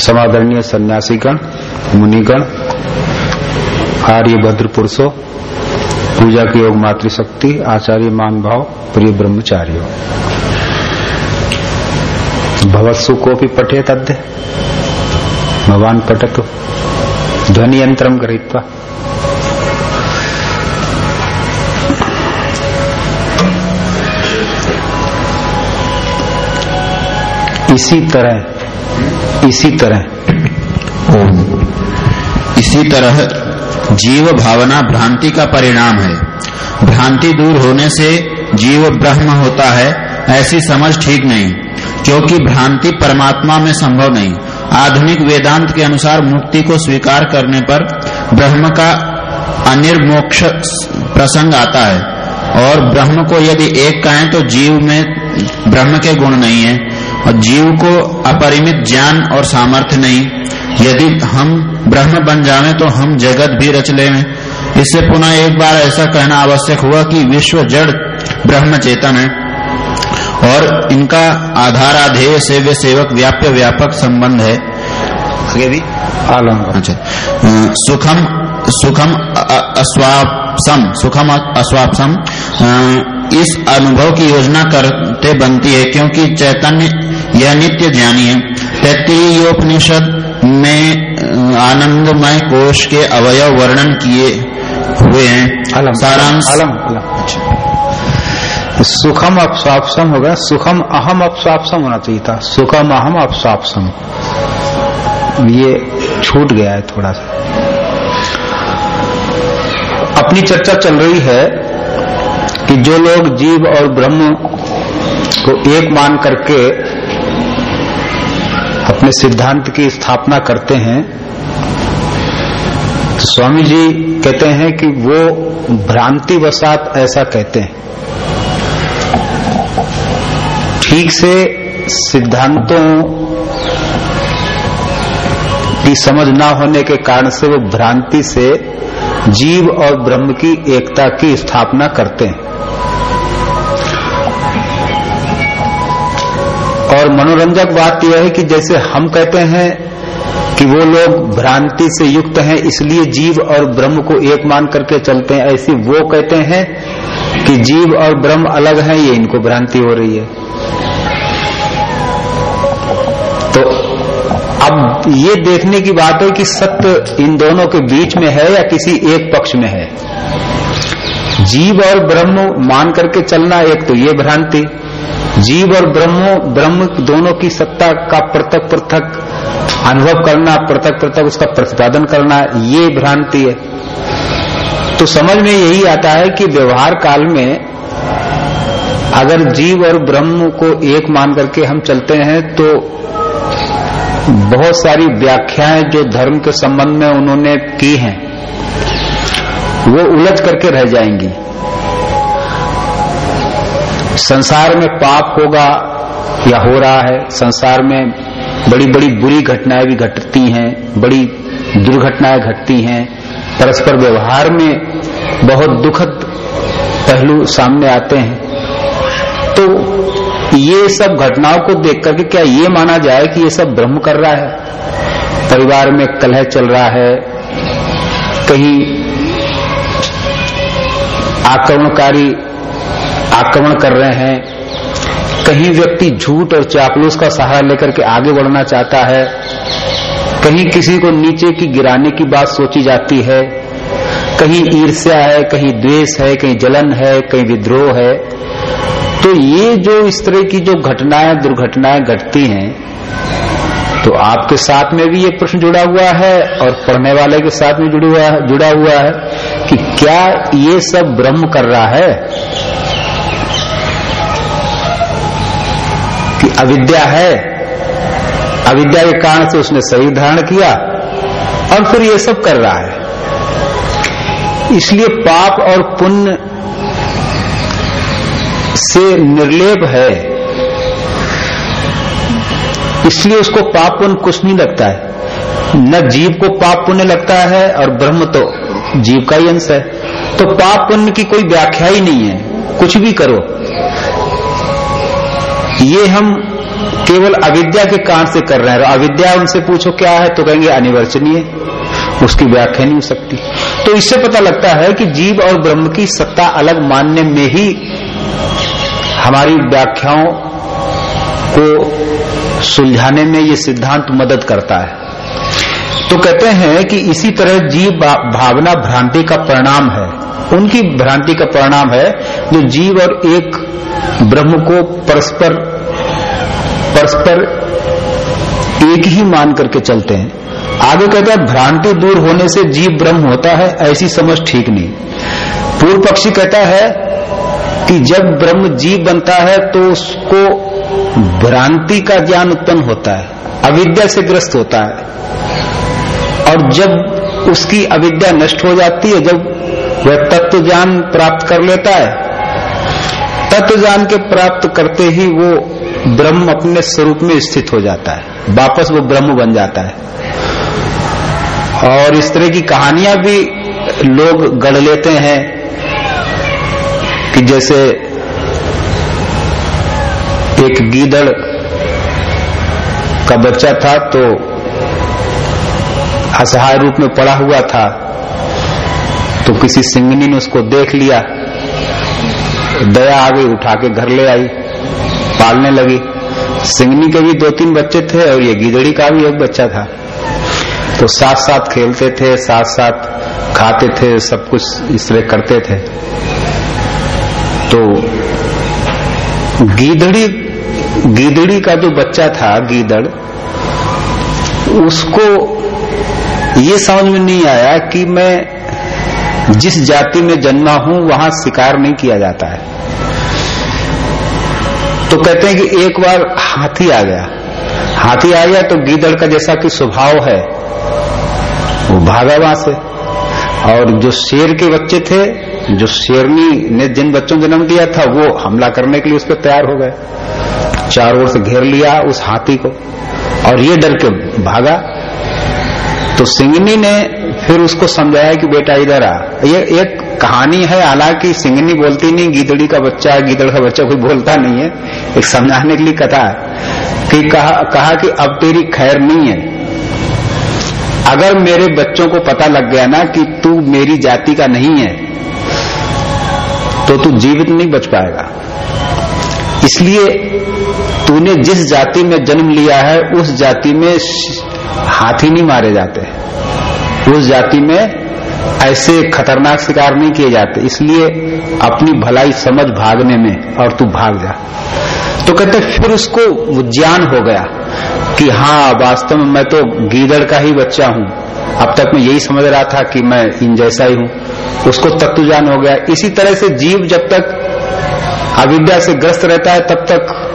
समादरणीय सन्यासीगण, मुनिगण, आर्य भद्र पुरुषो पूजा की योग मातृशक्ति, आचार्य मान भाव प्रिय ब्रह्मचारियों। भवत्सु को भी पठे तद्य भगवान पठतु। ध्वनि यंत्रम गृहीत्वा। इसी तरह इसी तरह। ओम। इसी तरह जीव भावना भ्रांति का परिणाम है। भ्रांति दूर होने से जीव ब्रह्म होता है, ऐसी समझ ठीक नहीं, क्योंकि भ्रांति परमात्मा में संभव नहीं। आधुनिक वेदांत के अनुसार मुक्ति को स्वीकार करने पर ब्रह्म का अनिर्मोक्ष प्रसंग आता है, और ब्रह्म को यदि एक कहें तो जीव में ब्रह्म के गुण नहीं है। और जीव को अपरिमित ज्ञान और सामर्थ्य नहीं। यदि हम ब्रह्म बन जावें तो हम जगत भी रच ले इससे पुनः एक बार ऐसा कहना आवश्यक हुआ कि विश्व जड़ ब्रह्म चेतन है और इनका आधाराधेय से वे सेवक व्याप्य व्यापक संबंध है। आगे भी। अच्छा। सुखम सुखम अस्वापसम सुखम अस्वापसम इस अनुभव की योजना करते बनती है क्योंकि चैतन्य यह नित्य ज्ञानी है। तैतीयोपनिषद में आनंदमय कोश के अवयव वर्णन किए हुए हैं। सारांश। अलम सुखम अपस्वापसम होगा। सुखम अहम अपस्वापसम होना चाहिए था। सुखम अहम अपस्वापसम ये छूट गया है थोड़ा सा। अपनी चर्चा चल रही है कि जो लोग जीव और ब्रह्म को एक मान करके अपने सिद्धांत की स्थापना करते हैं तो स्वामी जी कहते हैं कि वो भ्रांति वसात ऐसा कहते हैं। ठीक से सिद्धांतों की समझ ना होने के कारण से वो भ्रांति से जीव और ब्रह्म की एकता की स्थापना करते हैं। और मनोरंजक बात यह है कि जैसे हम कहते हैं कि वो लोग भ्रांति से युक्त हैं, इसलिए जीव और ब्रह्म को एक मान करके चलते हैं। ऐसी वो कहते हैं कि जीव और ब्रह्म अलग हैं, ये इनको भ्रांति हो रही है। तो अब ये देखने की बात है कि सत्य इन दोनों के बीच में है या किसी एक पक्ष में है। जीव और ब्रह्म मान करके चलना एक तो ये भ्रांति जीव और ब्रह्म ब्रह्म दोनों की सत्ता का पृथक पृथक, अनुभव करना, पृथक पृथक उसका प्रतिपादन करना, ये भ्रांति है। तो समझ में यही आता है कि व्यवहार काल में अगर जीव और ब्रह्म को एक मान करके हम चलते हैं तो बहुत सारी व्याख्याएँ जो धर्म के संबंध में उन्होंने की हैं, वो उलझ करके रह जाएँगी। संसार में पाप होगा या हो रहा है, संसार में बड़ी बड़ी बुरी घटनाएँ भी घटती हैं, बड़ी दुर्घटनाएँ घटती हैं, परस्पर व्यवहार में बहुत दुखद पहलू सामने आते हैं। तो ये सब घटनाओं को देख करके क्या ये माना जाए कि ये सब ब्रह्म कर रहा है? परिवार में कलह चल रहा है, कहीं आक्रमणकारी आक्रमण कर रहे हैं। कहीं व्यक्ति झूठ और चापलूस का सहारा लेकर के आगे बढ़ना चाहता है, कहीं किसी को नीचे की गिराने की बात सोची जाती है, कहीं ईर्ष्या है, कहीं द्वेष है, कहीं जलन है, कहीं विद्रोह है तो ये जो इस तरह की जो घटनाएँ, दुर्घटनाएँ घटती हैं तो आपके साथ में भी ये प्रश्न जुड़ा हुआ है और पढ़ने वाले के साथ में जुड़ा हुआ है जुड़ा हुआ है कि क्या ये सब ब्रह्म कर रहा है? अविद्या है। अविद्या के कारण से उसने शरीर धारण किया और फिर ये सब कर रहा है। इसलिए पाप और पुण्य से निर्लेप है। इसलिए उसको पाप पुण्य कुछ नहीं लगता है। न जीव को पाप पुण्य लगता है और ब्रह्म तो जीव का ही अंश है। तो पाप पुण्य की कोई व्याख्या ही नहीं है। कुछ भी करो। ये हम केवल अविद्या के कारण से कर रहे हैं। अविद्या उनसे पूछो क्या है तो कहेंगे अनिवर्चनीय उसकी व्याख्या नहीं हो सकती। तो इससे पता लगता है कि जीव और ब्रह्म की सत्ता अलग मानने में ही हमारी व्याख्याओं को सुलझाने में ये सिद्धांत मदद करता है। तो कहते हैं कि इसी तरह जीव भावना भ्रांति का परिणाम है। उनकी भ्रांति का परिणाम है जो जीव और एक ब्रह्म को परस्पर परस्पर एक ही मान करके चलते हैं। आगे कहते हैं, भ्रांति दूर होने से जीव ब्रह्म होता है, ऐसी समझ ठीक नहीं। पूर्व पक्षी कहता है कि जब ब्रह्म जीव बनता है तो उसको भ्रांति का ज्ञान उत्पन्न होता है, अविद्या से ग्रस्त होता है। और जब उसकी अविद्या नष्ट हो जाती है, जब वह तत्व ज्ञान प्राप्त कर लेता है, तत्व ज्ञान के प्राप्त करते ही वो ब्रह्म अपने स्वरूप में स्थित हो जाता है। वापस वो ब्रह्म बन जाता है। और इस तरह की कहानियाँ भी लोग गढ़ लेते हैं कि जैसे एक गीदड़ का बच्चा था तो असहाय रूप में पड़ा हुआ था। तो किसी सिंगनी ने उसको देख लिया। दया आ गई, उठा के घर ले आई। पालने लगी। सिंगनी के भी दो तीन बच्चे थे और ये गिदड़ी का भी एक बच्चा था। तो साथ साथ खेलते थे साथ साथ खाते थे, सब कुछ इस तरह करते थे। तो गीदड़ी गीदड़ी का जो बच्चा था, गीदड़, उसको ये समझ में नहीं आया कि मैं जिस जाति में जन्मा हूँ, वहाँ शिकार नहीं किया जाता है। तो कहते हैं कि एक बार हाथी आ गया। हाथी आ गया तो गीदड़ का जैसा कि स्वभाव है, वो भागा वहाँ से। और जो शेर के बच्चे थे, जो शेरनी ने जिन बच्चों को जन्म दिया था, वो हमला करने के लिए उस पर तैयार हो गए। चारों ओर से घेर लिया उस हाथी को। और ये डर के भागा। तो सिंगनी ने फिर उसको समझाया कि बेटा इधर आ। ये एक कहानी है हालाँकि सिंगनी बोलती नहीं गीदड़ी का बच्चा गीदड़ का बच्चा कोई बोलता नहीं है। एक समझाने के लिए कथा कि कहा, कहा कि अब तेरी खैर नहीं है। अगर मेरे बच्चों को पता लग गया ना कि तू मेरी जाति का नहीं है तो तू जीवित नहीं बच पाएगा। इसलिए तूने जिस जाति में जन्म लिया है, उस जाति में हाथी नहीं मारे जाते। उस जाति में ऐसे खतरनाक शिकार नहीं किए जाते। इसलिए अपनी भलाई समझ भागने में, और तू भाग जा। तो कहते फिर उसको ज्ञान हो गया कि हाँ वास्तव में मैं तो गीदड़ का ही बच्चा हूँ। अब तक मैं यही समझ रहा था कि मैं इन जैसा ही हूँ। उसको तत्व ज्ञान हो गया। इसी तरह से जीव जब तक अविद्या से ग्रस्त रहता है तब तक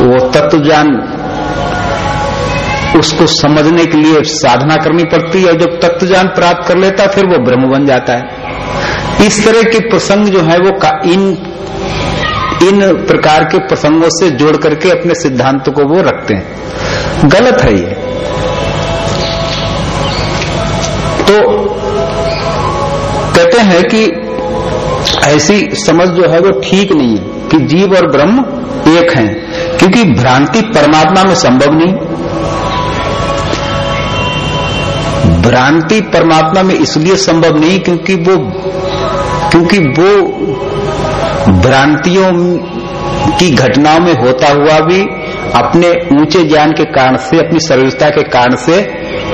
वो तत्व ज्ञान उसको समझने के लिए साधना करनी पड़ती है। जब तत्व ज्ञान प्राप्त कर लेता, फिर वो ब्रह्म बन जाता है। इस तरह के प्रसंग जो है, वो का इन इन प्रकार के प्रसंगों से जोड़ करके अपने सिद्धांत को वो रखते हैं। गलत है ये। तो कहते हैं कि ऐसी समझ जो है वो ठीक नहीं है कि जीव और ब्रह्म एक हैं, क्योंकि भ्रांति परमात्मा में संभव नहीं। भ्रांति परमात्मा में इसलिए संभव नहीं क्योंकि वो क्योंकि वो भ्रांतियों की घटनाओं में होता हुआ भी अपने ऊँचे ज्ञान के कारण से, अपनी सर्वजता के कारण से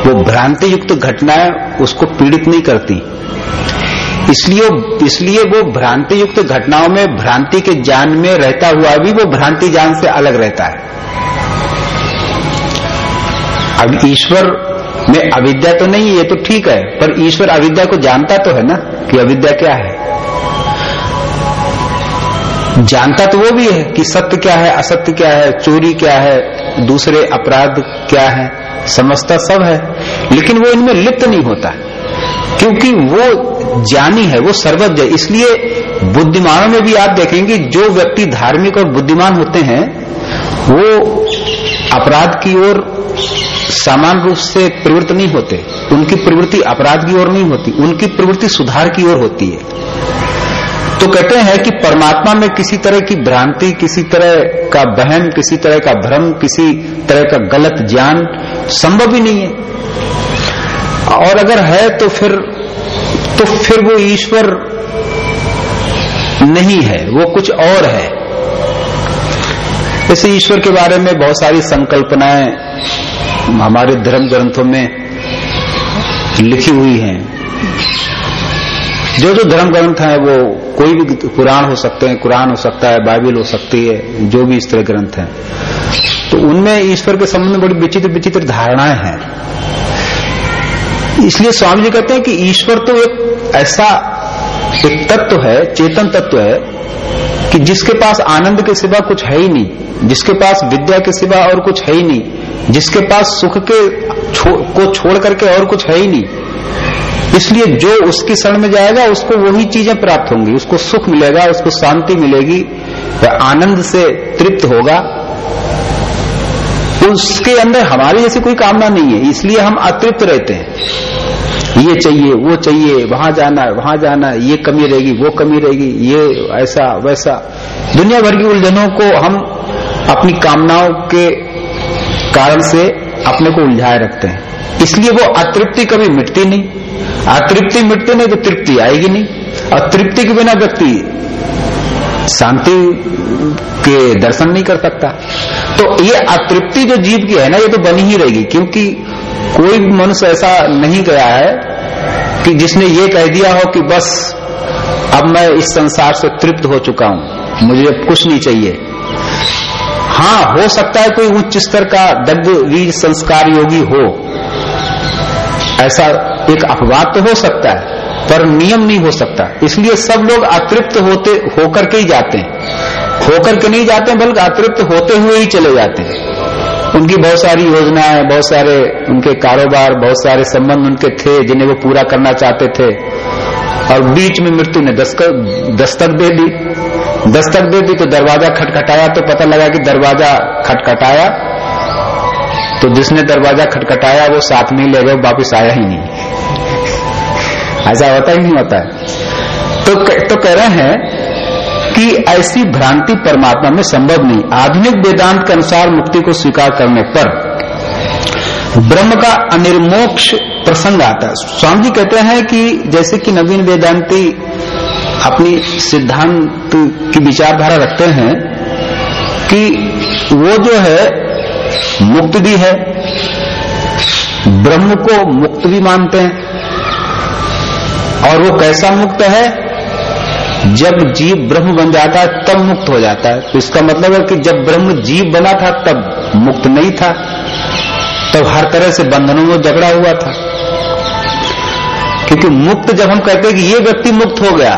वो भ्रांति युक्त घटनाएँ उसको पीड़ित नहीं करती। इसलिए इसलिए वो भ्रांति युक्त घटनाओं में, भ्रांति के ज्ञान में रहता हुआ भी वो भ्रांति ज्ञान से अलग रहता है। अब ईश्वर में अविद्या तो नहीं, ये तो ठीक है, पर ईश्वर अविद्या को जानता तो है ना, कि अविद्या क्या है। जानता तो वो भी है कि सत्य क्या है, असत्य क्या है, चोरी क्या है, दूसरे अपराध क्या है समझता सब है, लेकिन वो इनमें लिप्त नहीं होता, क्योंकि वो ज्ञानी है, वो सर्वज्ञ इसलिए बुद्धिमानों में भी आप देखेंगे जो व्यक्ति धार्मिक और बुद्धिमान होते हैं, वो अपराध की ओर सामान्य रूप से प्रवृत्त नहीं होते। उनकी प्रवृत्ति अपराध की ओर नहीं होती, उनकी प्रवृत्ति सुधार की ओर होती है। तो कहते हैं कि परमात्मा में किसी तरह की भ्रांति, किसी तरह का बहम किसी तरह का भ्रम, किसी तरह का गलत ज्ञान संभव ही नहीं है। और अगर है तो फिर तो फिर वो ईश्वर नहीं है, वो कुछ और है। जैसे ईश्वर के बारे में बहुत सारी संकल्पनाएँ हमारे धर्म ग्रंथों में लिखी हुई हैं। जो जो धर्म ग्रंथ है, वो कोई भी कुरान हो सकते हैं, कुरान हो सकता है, बाइबल हो सकती है, जो भी इस तरह ग्रंथ हैं। तो उनमें ईश्वर के संबंध में बड़ी विचित्र विचित्र धारणाएँ हैं। इसलिए स्वामी जी कहते हैं कि ईश्वर तो एक ऐसा एक तत्व है चेतन तत्व है कि जिसके पास आनंद के सिवा कुछ है ही नहीं जिसके पास विद्या के सिवा और कुछ है ही नहीं जिसके पास सुख के छो, को छोड़ करके और कुछ है ही नहीं। इसलिए जो उसकी शरण में जाएगा उसको वही चीज़ें प्राप्त होंगी उसको सुख मिलेगा उसको शांति मिलेगी वह आनंद से तृप्त होगा। उसके अंदर हमारी जैसी कोई कामना नहीं है, इसलिए हम अतृप्त रहते हैं। ये चाहिए, वो चाहिए, वहाँ जाना है, वहाँ जाना है, ये कमी रहेगी, वो कमी रहेगी, ये ऐसा, वैसा। दुनिया भर की उलझनों को हम अपनी कामनाओं के कारण से अपने को उलझाए रखते हैं। इसलिए वो अतृप्ति कभी मिटती नहीं। अतृप्ति मिटती नहीं तो तृप्ति आएगी नहीं। और तृप्ति के बिना व्यक्ति शांति के दर्शन नहीं कर सकता। तो ये अतृप्ति जो जीव की है ना, ये तो बनी ही रहेगी, क्योंकि कोई मनुष्य ऐसा नहीं गया है कि जिसने ये कह दिया हो कि बस अब मैं इस संसार से तृप्त हो चुका हूँ, मुझे अब कुछ नहीं चाहिए। हाँ हो सकता है कोई उच्च स्तर का दग्ध वीर संस्कार योगी हो। ऐसा एक अपवाद तो हो सकता है। पर नियम नहीं हो सकता। इसलिए सब लोग अतृप्त होते, होकर के ही जाते हैं। होकर के नहीं जाते बल्कि अतृप्त होते हुए ही चले जाते हैं। उनकी बहुत सारी योजनाएँ, बहुत सारे उनके कारोबार, बहुत सारे संबंध उनके थे, जिन्हें वो पूरा करना चाहते थे। और बीच में मृत्यु ने दस्तक दे दी। दस्तक दे दी तो दरवाज़ा खटखटाया तो पता लगा कि दरवाज़ा खटखटाया। तो जिसने दरवाज़ा खटखटाया, वो साथ में ले गए, वापिस आया ही नहीं। ऐसा होता ही नहीं होता है। तो तो कह रहे हैं कि ऐसी भ्रांति परमात्मा में संभव नहीं। आधुनिक वेदांत के अनुसार मुक्ति को स्वीकार करने पर ब्रह्म का अनिर्मोक्ष प्रसंग आता है। स्वामी जी कहते हैं कि जैसे कि नवीन वेदांती अपनी सिद्धांत की विचारधारा रखते हैं कि वो जो है, मुक्त भी है, ब्रह्म को मुक्त भी मानते हैं। और वो कैसा मुक्त है? जब जीव ब्रह्म बन जाता है, तब मुक्त हो जाता है। तो इसका मतलब है कि जब ब्रह्म जीव बना था, तब मुक्त नहीं था। तब हर तरह से बंधनों में जगड़ा हुआ था। क्योंकि मुक्त जब हम कहते हैं कि ये व्यक्ति मुक्त हो गया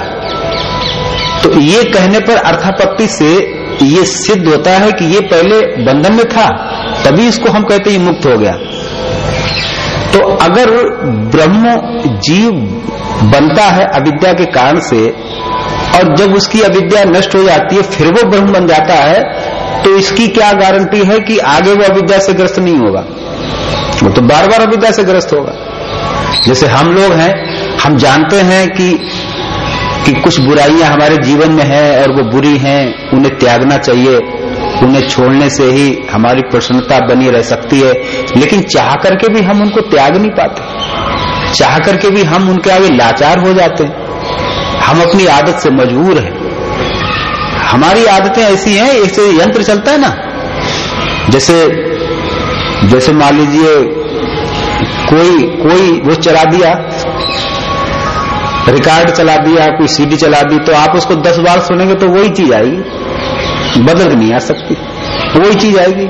तो ये कहने पर अर्थापत्ति से ये सिद्ध होता है कि ये पहले बंधन में था, तभी इसको हम कहते हैं मुक्त हो गया। तो अगर ब्रह्म जीव बनता है अविद्या के कारण से, और जब उसकी अविद्या नष्ट हो जाती है, फिर वो ब्रह्म बन जाता है तो इसकी क्या गारंटी है कि आगे वो अविद्या से ग्रस्त नहीं होगा? वो तो बार बार अविद्या से ग्रस्त होगा। जैसे हम लोग हैं, हम जानते हैं कि कि कुछ बुराइयाँ हमारे जीवन में हैं, और वो बुरी हैं, उन्हें त्यागना चाहिए। उन्हें छोड़ने से ही हमारी प्रसन्नता बनी रह सकती है। लेकिन चाह करके भी हम उनको त्याग नहीं पाते। चाह करके भी हम उनके आगे लाचार हो जाते हैं। हम अपनी आदत से मजबूर हैं। हमारी आदतें ऐसी हैं, एक यंत्र चलता है ना। जैसे जैसे मान लीजिए, कोई कोई वो चला दिया, रिकॉर्ड चला दिया, कोई सीडी चला दी तो आप उसको दस बार सुनेंगे तो वही चीज़ आएगी। बदल नहीं आ सकती। वही चीज़ आएगी।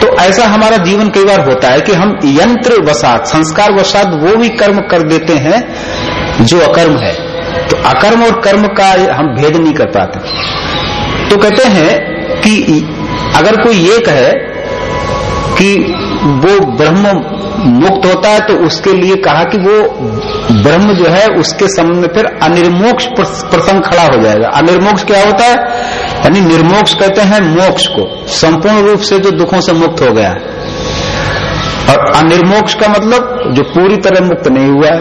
तो ऐसा हमारा जीवन कई बार होता है कि हम यंत्र वसात, संस्कार वसात, वो भी कर्म कर देते हैं जो अकर्म है। तो अकर्म और कर्म का हम भेद नहीं कर पाते। तो कहते हैं कि अगर कोई ये कहे कि वो ब्रह्म मुक्त होता है तो उसके लिए कहा कि वो ब्रह्म जो है, उसके सामने फिर अनिर्मोक्ष प्रसंग खड़ा हो जाएगा। अनिर्मोक्ष क्या होता है? यानी निर्मोक्ष कहते हैं मोक्ष को। संपूर्ण रूप से जो दुखों से मुक्त हो गया। और अनिर्मोक्ष का मतलब जो पूरी तरह मुक्त नहीं हुआ है,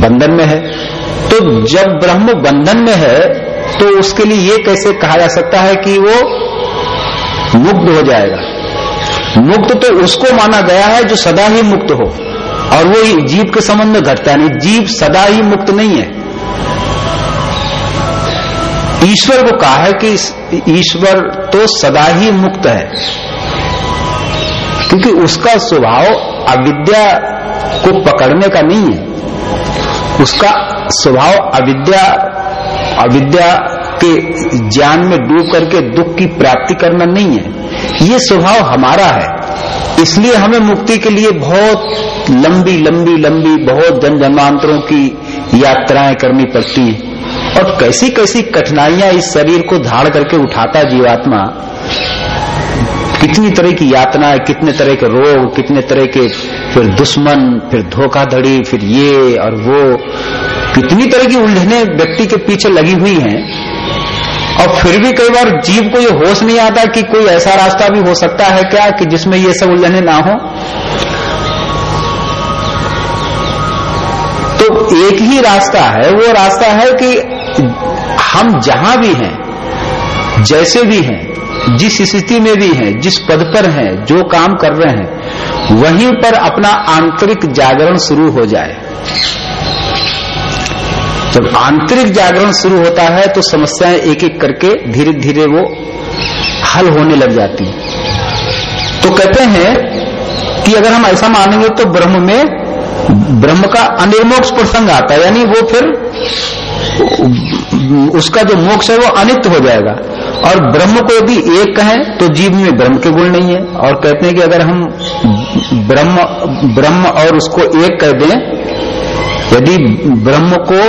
बंधन में है। तो जब ब्रह्म बंधन में है तो उसके लिए ये कैसे कहा जा सकता है कि वो मुक्त हो जाएगा? मुक्त तो उसको माना गया है जो सदा ही मुक्त हो। और वो जीव के संबंध में घटता नहीं। जीव सदा ही मुक्त नहीं है। ईश्वर को कहा है कि ईश्वर तो सदा ही मुक्त है। क्योंकि उसका स्वभाव अविद्या को पकड़ने का नहीं है। उसका स्वभाव अविद्या अविद्या के ज्ञान में डूब करके दुख की प्राप्ति करना नहीं है। ये स्वभाव हमारा है। इसलिए हमें मुक्ति के लिए बहुत लंबी लंबी लंबी, बहुत जन जन्मांतरों की यात्राएँ करनी पड़ती हैं। और कैसी कैसी कठिनाइयाँ इस शरीर को धाड़ करके उठाता जीवात्मा, कितनी तरह की यातनाएँ कितने तरह के रोग, कितने तरह के फिर दुश्मन, फिर धोखाधड़ी, फिर ये और वो, कितनी तरह की उलझने व्यक्ति के पीछे लगी हुई हैं। और फिर भी कई बार जीव को ये होश नहीं आता कि कोई ऐसा रास्ता भी हो सकता है क्या, कि जिसमें ये सब उलझने ना हो। तो एक ही रास्ता है, वो रास्ता है कि हम जहाँ भी हैं, जैसे भी हैं, जिस स्थिति में भी हैं, जिस पद पर हैं, जो काम कर रहे हैं, वहीं पर अपना आंतरिक जागरण शुरू हो जाए। जब आंतरिक जागरण शुरू होता है तो समस्याएँ एक एक करके धीरे धीरे वो हल होने लग जाती तो कहते हैं कि अगर हम ऐसा मानेंगे तो ब्रह्म में ब्रह्म का अनिर्मोक्ष प्रसंग आता है, यानी वो फिर उसका जो मोक्ष है वो अनित हो जाएगा। और ब्रह्म को यदि एक कहें तो जीव में ब्रह्म के गुण नहीं है। और कहते हैं कि अगर हम ब्रह्म ब्रह्म और उसको एक कह दें, यदि ब्रह्म को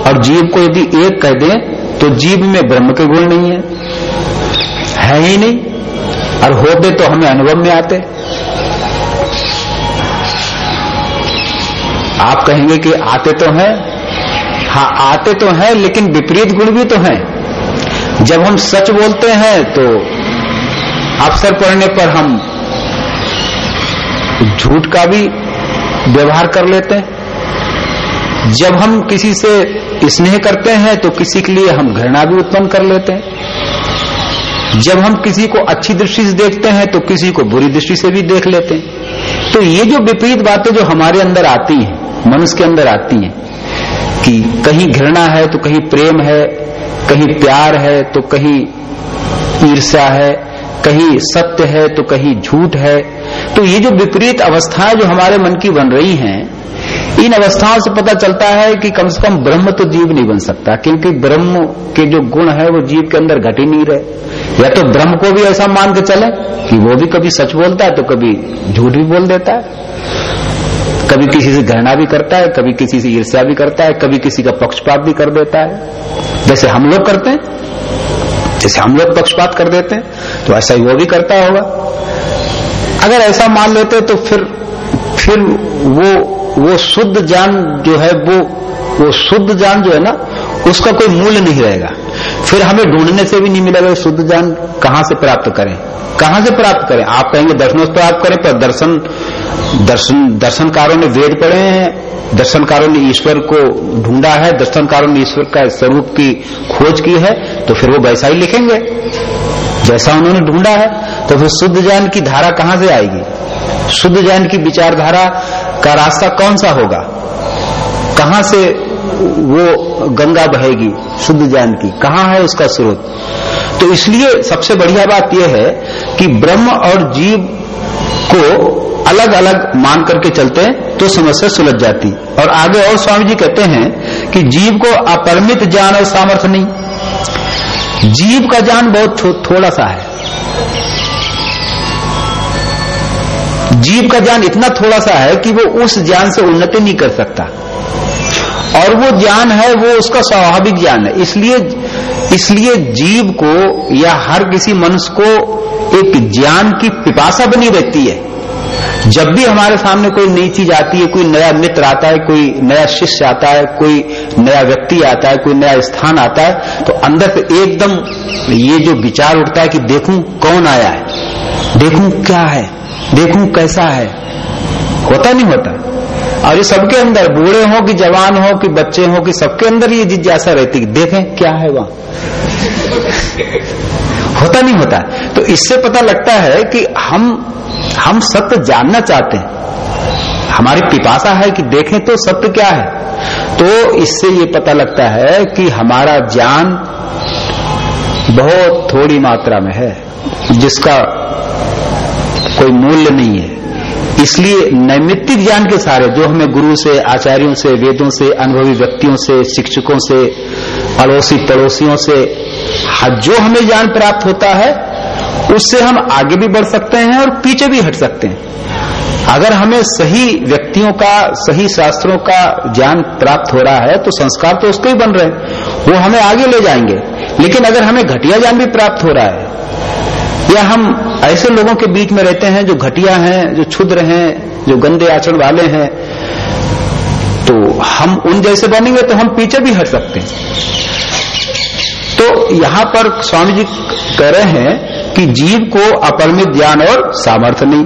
और जीव को यदि एक कह दें तो जीव में ब्रह्म के गुण नहीं है। है ही नहीं। और होते तो हमें अनुभव में आते। आप कहेंगे कि आते तो हैं हाँ आते तो हैं, लेकिन विपरीत गुण भी तो हैं। जब हम सच बोलते हैं तो अवसर पड़ने पर हम झूठ का भी व्यवहार कर लेते हैं। जब हम किसी से स्नेह करते हैं तो किसी के लिए हम घृणा भी उत्पन्न कर लेते हैं। जब हम किसी को अच्छी दृष्टि से देखते हैं तो किसी को बुरी दृष्टि से भी देख लेते हैं। तो ये जो विपरीत बातें जो हमारे अंदर आती हैं, मनुष्य के अंदर आती हैं कि कहीं घृणा है तो कहीं प्रेम है, कहीं प्यार है तो कहीं ईर्ष्या है, कहीं सत्य है तो कहीं झूठ है। तो ये जो विपरीत अवस्थाएँ जो हमारे मन की बन रही हैं, इन अवस्थाओं से पता चलता है कि कम से कम ब्रह्म तो जीव नहीं बन सकता, क्योंकि ब्रह्म के जो गुण है वो जीव के अंदर घट ही नहीं रहे। या तो ब्रह्म को भी ऐसा मान के चले कि वो भी कभी सच बोलता है तो कभी झूठ भी बोल देता है। कभी किसी से घृणा भी करता है, कभी किसी से ईर्ष्या भी करता है, कभी किसी का पक्षपात भी कर देता है। जैसे हम लोग करते हैं, जैसे हम लोग पक्षपात कर देते हैं तो ऐसा ही वो भी करता होगा। अगर ऐसा मान लेते तो फिर फिर वो वो शुद्ध ज्ञान जो है, वो वो शुद्ध ज्ञान जो है ना उसका कोई मूल्य नहीं रहेगा। फिर हमें ढूँढने से भी नहीं मिलेगा शुद्ध ज्ञान कहाँ से प्राप्त करें। कहाँ से प्राप्त करें? आप कहेंगे दर्शनों से प्राप्त करें, पर दर्शन दर्शन, दर्शनकारों ने वेद पढ़े हैं, दर्शनकारों ने ईश्वर को ढूंढा है, दर्शनकारों ने ईश्वर का स्वरूप की खोज की है तो फिर वो वैसा ही लिखेंगे। जैसा उन्होंने ढूंढा है तो फिर शुद्ध ज्ञान की धारा कहाँ से आएगी? शुद्ध ज्ञान की विचारधारा का रास्ता कौन सा होगा? कहाँ से वो गंगा बहेगी शुद्ध ज्ञान की। कहाँ है उसका स्रोत? तो इसलिए सबसे बढ़िया बात यह है कि ब्रह्म और जीव को अलग अलग मान करके चलते हैं तो समस्या सुलझ जाती। और आगे और स्वामी जी कहते हैं कि जीव को अपरिमित ज्ञान और सामर्थ्य नहीं। जीव का ज्ञान बहुत थो, थोड़ा सा है। जीव का ज्ञान इतना थोड़ा सा है कि वो उस ज्ञान से उन्नति नहीं कर सकता। और वो ज्ञान है, वो उसका स्वाभाविक ज्ञान है। इसलिए इसलिए जीव को या हर किसी मनुष्य को एक ज्ञान की पिपासा बनी रहती है। जब भी हमारे सामने कोई नई चीज़ आती है, कोई नया मित्र आता है, कोई नया शिष्य आता है, कोई नया व्यक्ति आता है, कोई नया स्थान आता है तो अंदर से एकदम ये जो विचार उठता है कि देखूँ कौन आया है, देखूँ क्या है, देखूँ कैसा है, होता नहीं होता। और ये सबके अंदर बूढ़े हो कि जवान हो कि बच्चे हो कि सबके अंदर ये जिज्ञासा रहती है देखें क्या है वहाँ। होता नहीं होता। तो इससे पता लगता है कि हम हम सत्य जानना चाहते हैं। हमारी पिपासा है कि देखें तो सत्य क्या है। तो इससे ये पता लगता है कि हमारा ज्ञान बहुत थोड़ी मात्रा में है, जिसका कोई मूल्य नहीं है। इसलिए नैमित्तिक ज्ञान के सारे जो हमें गुरु से, आचार्यों से, वेदों से, अनुभवी व्यक्तियों से, शिक्षकों से पड़ोसी पड़ोसियों से जो हमें ज्ञान प्राप्त होता है, उससे हम आगे भी बढ़ सकते हैं और पीछे भी हट सकते हैं। अगर हमें सही व्यक्तियों का, सही शास्त्रों का ज्ञान प्राप्त हो रहा है तो संस्कार तो उसके ही बन रहे हैं। वो हमें आगे ले जाएँगे। लेकिन अगर हमें घटिया ज्ञान भी प्राप्त हो रहा है, या हम ऐसे लोगों के बीच में रहते हैं जो घटिया हैं, जो क्षुद्र हैं, जो गंदे आचरण वाले हैं। तो हम उन जैसे बनेंगे तो हम पीछे भी हट सकते हैं। तो यहाँ पर स्वामी जी कह रहे हैं कि जीव को अपरिमित ज्ञान और सामर्थ्य नहीं,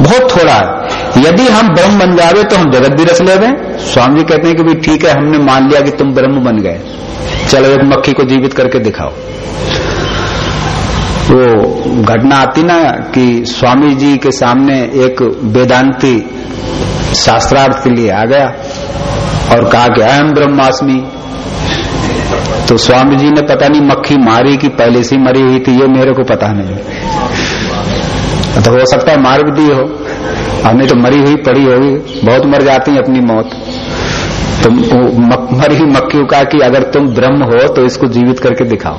बहुत थोड़ा है। यदि हम ब्रह्म बन जावे तो हम जगत भी रस ले स्वामी जी कहते हैं कि भाई ठीक है, हमने मान लिया कि तुम ब्रह्म बन गए। चलो एक मक्खी को जीवित करके दिखाओ। वो घटना आती ना कि स्वामी जी के सामने एक वेदांती शास्त्रार्थ के लिए आ गया और कहा कि अहम ब्रह्मास्मि। तो स्वामी जी ने पता नहीं मक्खी मारी कि पहले से मरी हुई थी, ये मेरे को पता नहीं। तो हो सकता है मार भी दी हो। हमने तो मरी हुई, पड़ी होगी। बहुत मर जाती है अपनी मौत। तो मरी हुई मक्खी का कि अगर तुम ब्रह्म हो तो इसको जीवित करके दिखाओ।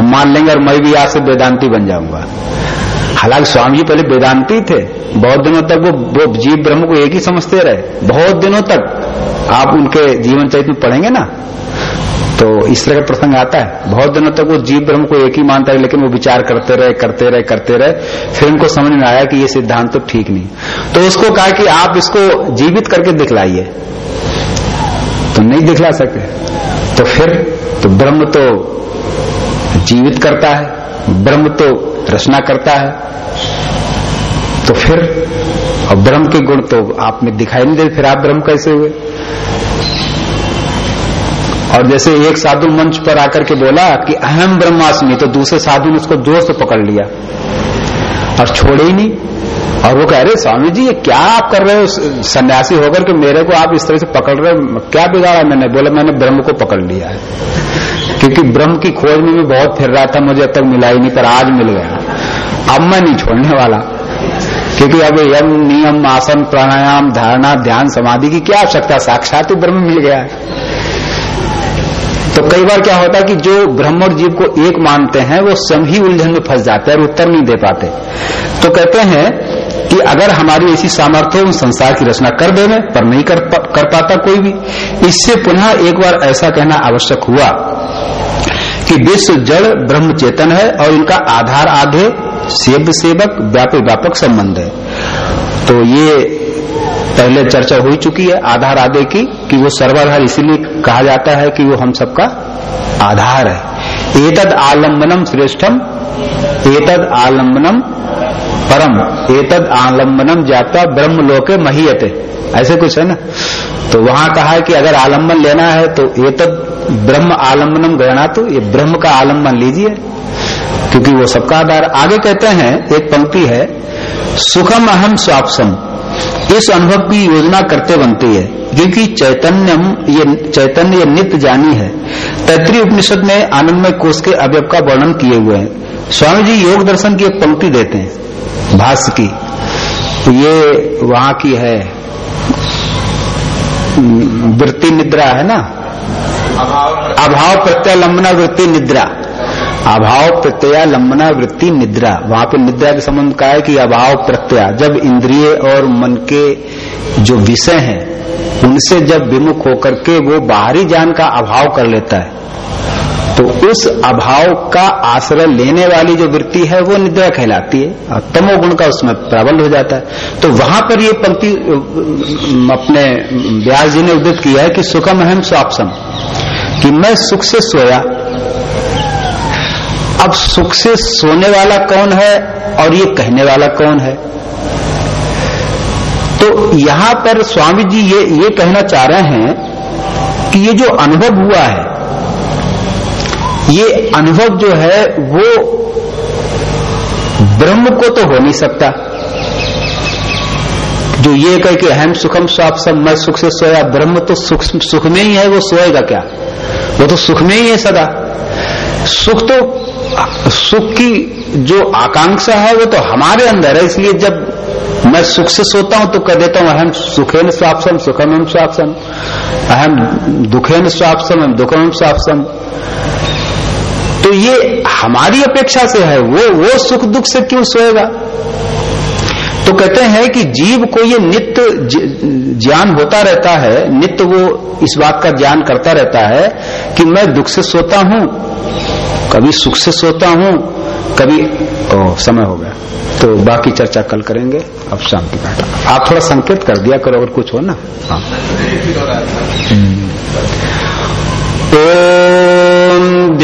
हम मान लेंगे और मैं भी आज से वेदांति बन जाऊँगा। हालाँकि स्वामी जी पहले वेदांति थे। बहुत दिनों तक वो वो जीव ब्रह्म को एक ही समझते रहे। बहुत दिनों तक। आप उनके जीवन चरित्र पढ़ेंगे ना? तो इस तरह का प्रसंग आता है। बहुत दिनों तक वो जीव ब्रह्म को एक ही मानता है लेकिन वो विचार करते रहे करते रहे करते रहे। फिर उनको समझ में आया कि ये सिद्धांत तो ठीक नहीं। तो उसको कहा कि आप इसको जीवित करके दिखलाइए। तो नहीं दिखला सके तो फिर तो ब्रह्म तो जीवित करता है, ब्रह्म तो रचना करता है। तो फिर, और ब्रह्म के गुण तो आप में दिखाई नहीं दे फिर आप ब्रह्म कैसे हुए? और जैसे एक साधु मंच पर आकर के बोला कि अहम ब्रह्मास्मि तो दूसरे साधु ने उसको ज़ोर से पकड़ लिया। और छोड़े ही नहीं। और वो कह रहे स्वामी जी ये क्या आप कर रहे हो? सन्यासी होकर के मेरे को आप इस तरह से पकड़ रहे हो? क्या बिगाड़ा मैंने? बोला, मैंने ब्रह्म को पकड़ लिया है। क्योंकि ब्रह्म की खोज में भी बहुत फिर रहा था मुझे अब तक मिला ही नहीं पर आज मिल गया। अब मैं नहीं छोड़ने वाला। क्योंकि अब यम नियम आसन प्राणायाम धारणा ध्यान समाधि की क्या आवश्यकता? साक्षात ही ब्रह्म मिल गया। है तो कई बार क्या होता है कि जो ब्रह्म और जीव को एक मानते हैं वो स्वयं ही उलझन में फंस जाते हैं और उत्तर नहीं दे पाते। तो कहते हैं कि अगर हमारी ऐसी सामर्थ्य हो संसार की रचना कर देवे पर नहीं कर, कर पाता कोई भी। इससे पुनः एक बार ऐसा कहना आवश्यक हुआ कि विश्व जड़ ब्रह्म चेतन है और इनका आधार आधे सेव्य सेवक, व्यापक व्यापक संबंध है। तो ये पहले चर्चा हो चुकी है आधार आधे की, कि वो सर्वाधार इसीलिए कहा जाता है कि वो हम सबका आधार है। एतद आलम्बनम श्रेष्ठम, एतद आलम्बनम परम, एतद आलम्बनम जाता ब्रह्म लोके महीयते। ऐसे कुछ है ना? तो वहाँ कहा है कि अगर आलंबन लेना है तो एतद ब्रह्म आलम्बनम गणा तो ये ब्रह्म का आलंबन लीजिए। क्योंकि वो सबका आधार। आगे कहते हैं, एक पंक्ति है, सुखम अहम स्वापसम। इस अनुभव की योजना करते बनती है, क्योंकि चैतन्यम, ये चैतन्य नित्य जानी है। तैतरी उपनिषद में आनंदमय कोष के अवयव का वर्णन किए हुए हैं। स्वामी जी योग दर्शन की एक पंक्ति देते हैं, भाष्य की। तो ये वहाँ की है वृत्ति निद्रा है ना? अभाव प्रत्यालंबना वृत्ति, निद्रा। अभाव, प्रत्यय, लंबना, वृत्ति, निद्रा। वहाँ पे निद्रा के संबंध का है कि अभाव, प्रत्यय। जब इंद्रिय और मन के जो विषय हैं, उनसे जब विमुख होकर के वो बाहरी ज्ञान का अभाव कर लेता है तो उस अभाव का आश्रय लेने वाली जो वृत्ति है, वो निद्रा कहलाती है। और तमोगुण का उसमें प्रबल हो जाता है। तो वहाँ पर ये पंक्ति अपने व्यास जी ने उदित किया है कि सुखम अहम स्वापसम। कि मैं सुख से सोया। अब सुख से सोने वाला कौन है और ये कहने वाला कौन है? तो यहाँ पर स्वामी जी ये ये कहना चाह रहे हैं कि ये जो अनुभव हुआ है, ये अनुभव जो है वो ब्रह्म को तो हो नहीं सकता। जो ये कह कि अहम सुखम स्वाप सब मैं सुख से सोया, ब्रह्म तो सुख सुख में ही है, वो सोएगा क्या? वो तो सुख में ही है सदा। सुख तो सुख की जो आकांक्षा है, वो तो हमारे अंदर है, इसलिए जब मैं सुख से सोता हूँ तो कह देता हूँ, अहम सुखेन स्वापसम सुखम एम स्वापसम। अहम दुखेन स्वापसम एम दुखम स्वापसम। तो ये हमारी अपेक्षा से है, वो वो सुख दुख से क्यों सोएगा? तो कहते हैं कि जीव को ये नित्य ज्ञान होता रहता है, नित्य वो इस बात का ज्ञान करता रहता है कि मैं दुख से सोता हूँ, कभी सुख से सोता हूँ, कभी, ओ, समय हो गया। तो बाकी चर्चा कल करेंगे, अब की बैठा आप थोड़ा संकेत कर दिया करो अगर कुछ हो ना? हाँ। ओम